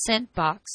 scent box.